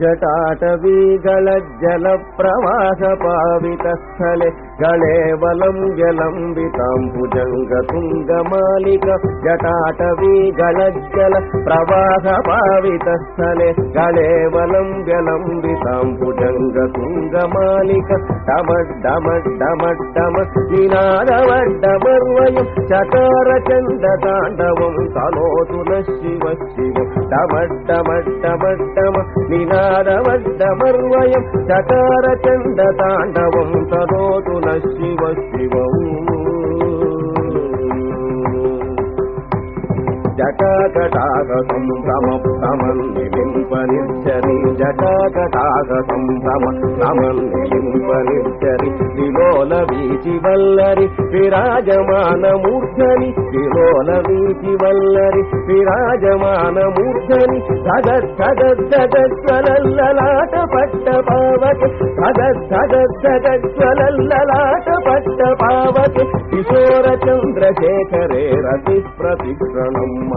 ಜಟಾಟವೀಗಳ ಜಲ ಪ್ರವಾಹ ಪಾವಿತ ಸ್ಥಳೆ ಗಳೇವಲಂ ಜಲಂಬಿತಾಂಬುಜಂಗ ತುಂಗ ಮಾಲಿಕ ಜಟಾಟವೀಗಳ ಜಲ ಪ್ರವಾಹ ಪಾವಿತ ಸ್ಥಳೆ ಗಳೇವಲಂ ಜಲಂಬಿತಾಂಬುಜಂಗ ತುಂಗ ಮಾಲಿಕ ಡಮಡ್ ಡಮಡ್ ಡಮಡ್ ಡಮ నినాదవడ్డమర్వయం చకార చండ తాండవం తలోతుల శివ శివ డమడ్డమడ్డమడ్డమ నినాదవడ్డమర్వయం చకార చండ తాండవం తలోతుల శివ శివం జటాకటాక సంభ్రమ భ్రమన్నిలింప నిర్చరి జటాకటాక సంభ్రమ భ్రమన్నిలింప నిర్చరి విలోల వీచి వల్లరి విరాజమాన మూర్ధని. విలోల వీచి వల్లరి విరాజమాన మూర్ధని. జగత్ జగత్ జగజ్వలల్లలాట పట్ట పావక. జగత్ జగత్ జగజ్వలల్లలాట పట్ట పావక. కిశోర చంద్రశేఖరే రతి ప్రతిక్షణం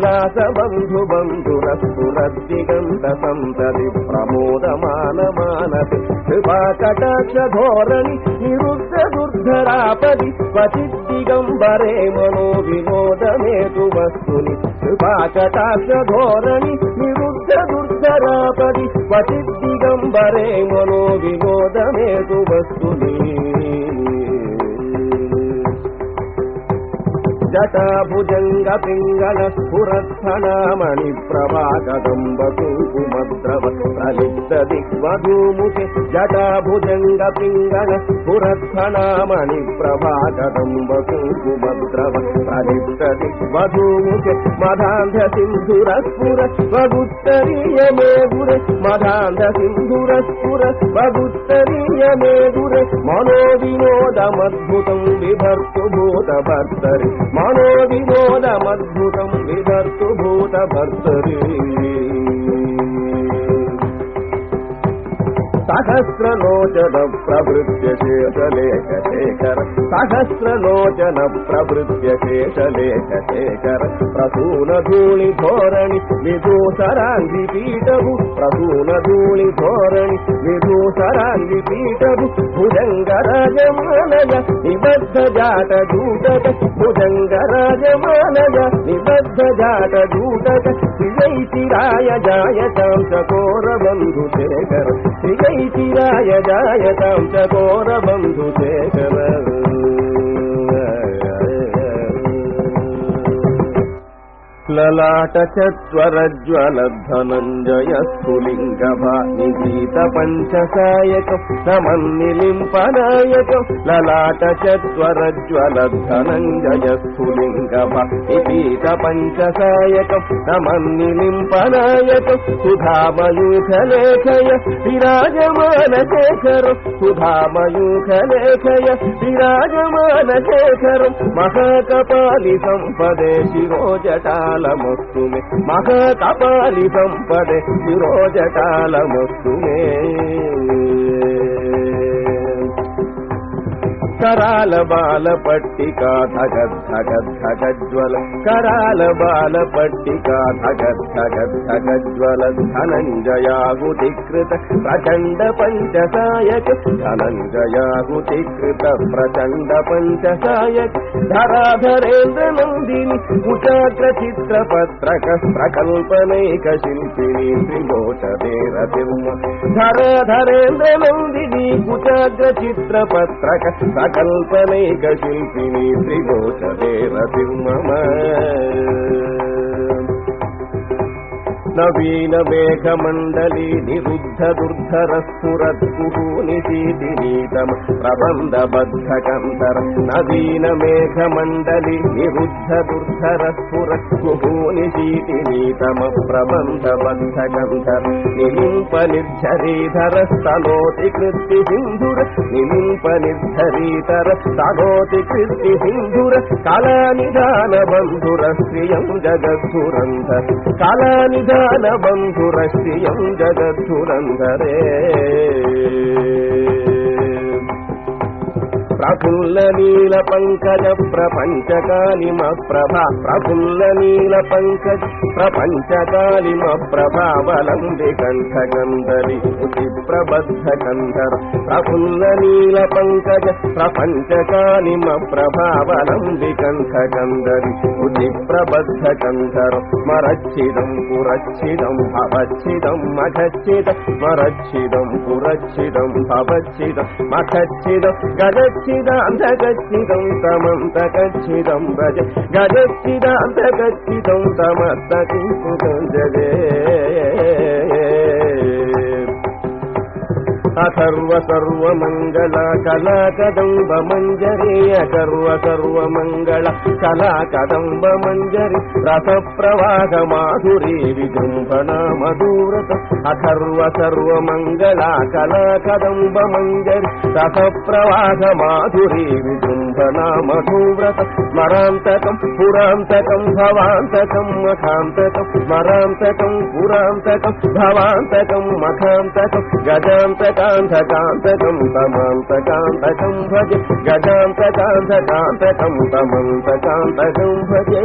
విలాస బంధు బంధుర స్ఫురద్దిగంత సంతతి ప్రమోదమాన మానసి ధరాధరేంద్ర కృపా కటాక్ష ధోరణి నిరుద్ధ దుర్ధరాపది పతిదిగంబరే మనో వినోదమేతు వస్తుని కృపాకటాక్ష ధోరణి నిరుద్ధ దుర్ధరాపది పతిదిగంబరే మనో వినోదమేతు వస్తుని జటాభుజంగ పింగళ స్ఫురస్థనామణి ప్రభాకదంబ కుంకుమద్రవ ప్రలిప్త దిగ్వధూముఖి జటాభుజంగ పింగళ స్ఫురస్థనామణి ప్రభాకదంబ కుంకుమద్రవ ప్రలిప్త దిగ్వధూముఖి మధాంధ సింధుర స్ఫుర వగుత్తరీయ మేగురే మధాంధ మనో వినోదమద్భుతం భూత భర్తరే. సహస్రలోచన ప్రవృత్య శేషలేఖ శేఖర సహస్రలోచన ప్రవృత్య శేషలేఖ శేఖర ప్రసూన ధూళి ధోరణి విదూసరాంగి పీఠము. ప్రసూన ధూళి ధోరణి విదూసరాంగి పీఠము. భుజంగరాజమానయ నిబద్ధ జాట దూటక భుజంగరాజమానయ రాజమానయ నిబద్ధ జాట దూటక శ్రీయైతిరాయ జాయతాం చకోర బంధు శేఖర. స్ఫులింగ నిగీత పంచసాయకం నమన్నిలింపనాయకం. లలాట చత్వరజ్వల ధనంజయ స్ఫులింగ నిగీత పంచసాయకం నమన్నిలింపనాయకం. సుధామయూఖలేఖయ విరాజమాన శేఖరం సుధామయూఖలేఖయ విరాజమాన శేఖరం మహాకపాలి సంపదే శిరోజటాల శిరోజటాలమస్తు మే మహాకపాలి సంపదే శిరోజ మే కరాల బాల పట్టిక ధగద్ ధగద్ ధగజ్వల కరాల బాల పట్టిక ధగద్ ధగద్ ధగజ్వల ధనంజయాగుతికృత ప్రచండ పంచసాయక. ధనంజయాగుతికృత ప్రచండ పంచసాయక. ధరాధరేంద్ర నందిని కుటాగ్ర చిత్ర పత్రక ప్రకల్పనైక శిల్పిని త్రిలోచదేర తిర్మ ధరాధరేంద్ర నందిని కుటాగ్ర చిత్ర పత్రక శిల్పిని త్రిలోచదేర తిర్మమ నవీన మేఘమండలి నిరుద్ధ దుర్ధర స్ఫురత్కుహూనిశీతి నీతమ ప్రబంధ బద్ధకంతర నిలింప నిర్ఝరీధర స్థలోతి కృత్తి సింధుర నిలింప నిర్ఝరీధర స్థలోతి కృత్తి సింధుర కళానిధాన బంధుర శ్రియం జగద్ధురంధర కళానిధాన బంధుర శ్రియం జగద్ధురంధరే ప్రఫుల్ల నీల పంకజ ప్రపంచకాలిమ ప్రభా ప్రఫుల్ల నీల పంకజ ప్రపంచకాలిమ ప్రభావలంబి కంఠగంధరి ఉచి ప్రబద్ధ కంధర ప్రఫుల్ల నీల పంకజ ప్రపంచకాలిమ ప్రభావలంబి కంఠగంధరి ఉచి ప్రబద్ధ కంధర మరచ్చిదం పురచ్చిదం భవచ్చిదం మఖచ్చిదం మరచ్చిదం పురచ్చిదం భవచ్చిదం మఖచ్చిదం గచ్చిదాంతగచ్చిదం తమంత గచ్చిదం భజ గజచ్చిదాంతగచ్చిదం తమస్తకింపుతం జగే అసర్వ సర్వమంగళ కళా కదంబ మంజరి అసర్వ సర్వమంగళ కళా కదంబ మంజరి రస ప్రవాహ మాధురి విజృంభణ మధురత అసర్వ సర్వమంగళ కళా కదంబ మంజరి రస ప్రవాహ మాధురి విజృంభణ మధువ్రత స్మరాంతకం పురాంతకం భవాంతకం మఖాంతకం స్మరాంతకం పురాంతకం భవాంతకం మఖాంతకం గజాంతకాంతకాంతకం తమాంతకాంతకం భజ గజాంతకాంతకాంతకం తమంతకాంతకం భజే.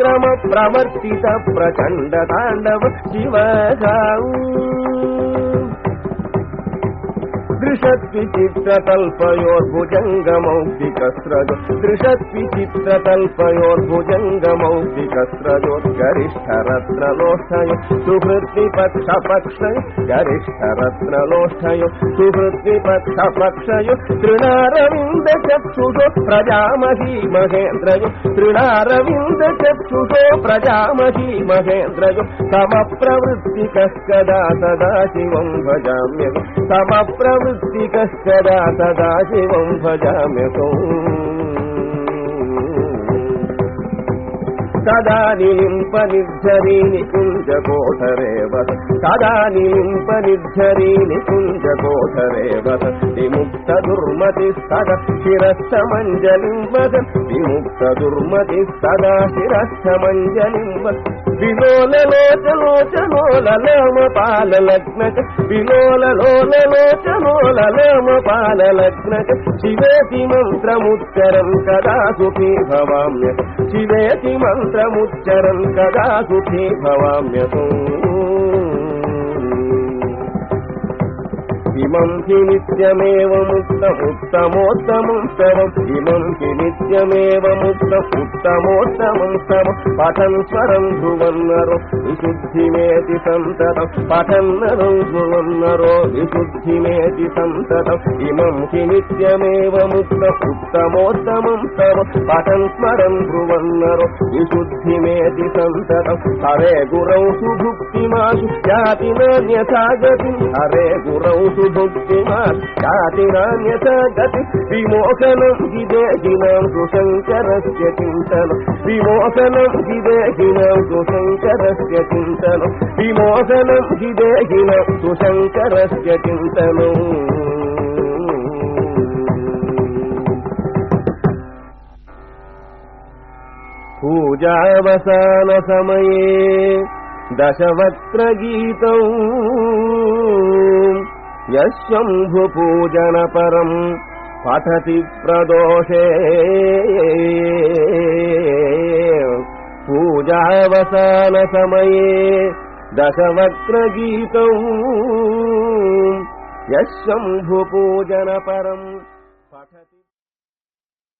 బాల హౌయవ ధిమిద్ధిమిద్ధిమిధ్వరం మృదంగ తుంగమంగళ శివ దృశద్విచిత్రతల్పయోర్భుజంగమౌక్తికస్రజో దృశద్విచిత్రతల్పయోర్భుజంగమౌక్తికస్రజో గరిష్ఠరత్నలోష్టయ సుహృద్విపక్షపక్షయ గరిష్ఠరత్నలోష్టయ సుహృద్విపక్షపక్షయ తృణారవింద చక్షుషో ప్రజామహీ మహేంద్రయ తృణారవింద చక్షుషో ప్రజామహీ మహేంద్రయ తమ ప్రవృత్తి కదా సదా శివం భజామ్య తమ ప్రవృత్తి కదా సదా శివం భజామ్యతో కదా నిలింప నిర్జరీ నికుంజ కోఠరేవత విముక్త దుర్మతి సద శిరస్థ మంజలింబద విముక్త దుర్మతి సదా శిరస్థ మంజలింబ విలోల వద లోమ పాల సదా విలోల లోల విలోలలోచలోచనోలలోమ లోమ పాల పాలలగ్నక శివేతి మంత్రముచ్చరం కదా సుఖీ భవామ్య శివేతి మంత్రముచ్చరం కదా సుఖీ భవామ్య न्यतो ఇమం హి నిత్యమేవ సవం ఇమం హి నిత్యమేవ ముక్త ఉత్తమోత్తమం స్తవం పఠన్ స్వరం ధ్రువన్నరో విశుద్ధిమేతి సంతతం. పఠన్నరో ధ్రువన్నరో విశుద్ధిమేతి సంతతం. ఇమం హి నిత్యమేవ ముక్త ఉత్తమోత్తమం స్తవం పఠన్ స్మరం ధ్రువన్నరో విశుద్ధిమేతి సంతతం. హరే గురౌ సుభుక్తిమాసు జాతి నాన్యథాగతి హరే గురౌ సుభు జాతి నాన్యథా గతి విమోచనం విదేహినాం సుశంకరస్య చింతనం. విమోచనం విదేహినాం సుశంకరస్య చింతనం. విమోచనం విదేహినాం సుశంకరస్య చింతనం. పూజావసాన సమయే यः शम्भुपूजनपरम् पठति प्रदोषे। पूजावसानसमये दशवक्त्रगीतौ यः शम्भुपूजनपरम्